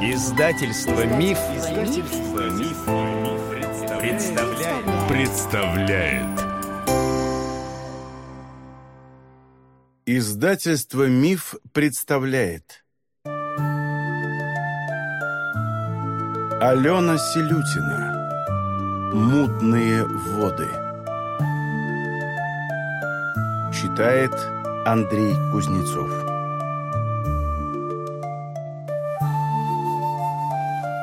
Издательство Миф, Издательство Миф, представляет. представляет. Издательство Миф представляет. Алена Селютина. Мутные воды. Читает Андрей Кузнецов.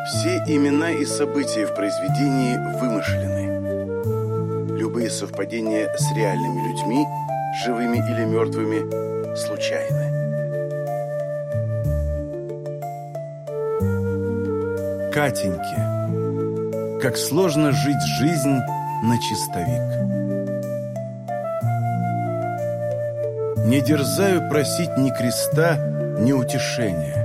Все имена и события в произведении вымышлены. Любые совпадения с реальными людьми, живыми или мертвыми, случайны. Катеньке. Как сложно жить жизнь на чистовик. Не дерзаю просить ни креста, ни утешения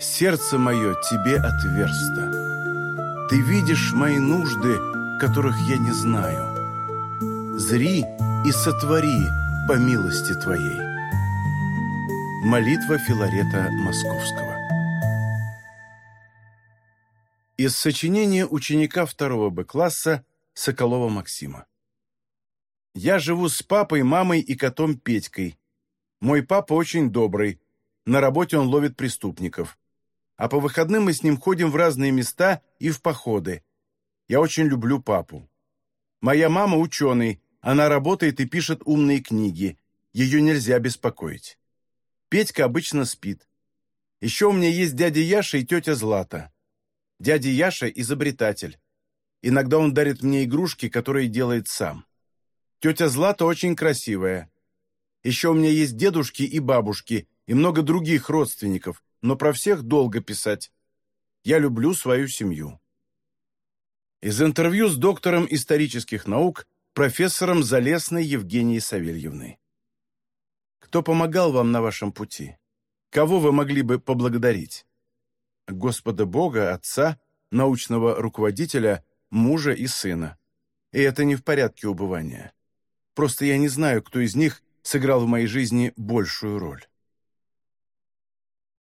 сердце мое тебе отверсто. Ты видишь мои нужды, которых я не знаю. Зри и сотвори по милости Твоей. Молитва Филарета Московского Из сочинения ученика второго Б-класса Соколова Максима Я живу с папой, мамой и котом Петькой. Мой папа очень добрый. На работе он ловит преступников а по выходным мы с ним ходим в разные места и в походы. Я очень люблю папу. Моя мама ученый, она работает и пишет умные книги. Ее нельзя беспокоить. Петька обычно спит. Еще у меня есть дядя Яша и тетя Злата. Дядя Яша – изобретатель. Иногда он дарит мне игрушки, которые делает сам. Тетя Злата очень красивая. Еще у меня есть дедушки и бабушки, и много других родственников, но про всех долго писать. Я люблю свою семью. Из интервью с доктором исторических наук, профессором Залесной Евгенией Савельевной. Кто помогал вам на вашем пути? Кого вы могли бы поблагодарить? Господа Бога, Отца, научного руководителя, мужа и сына. И это не в порядке убывания. Просто я не знаю, кто из них сыграл в моей жизни большую роль.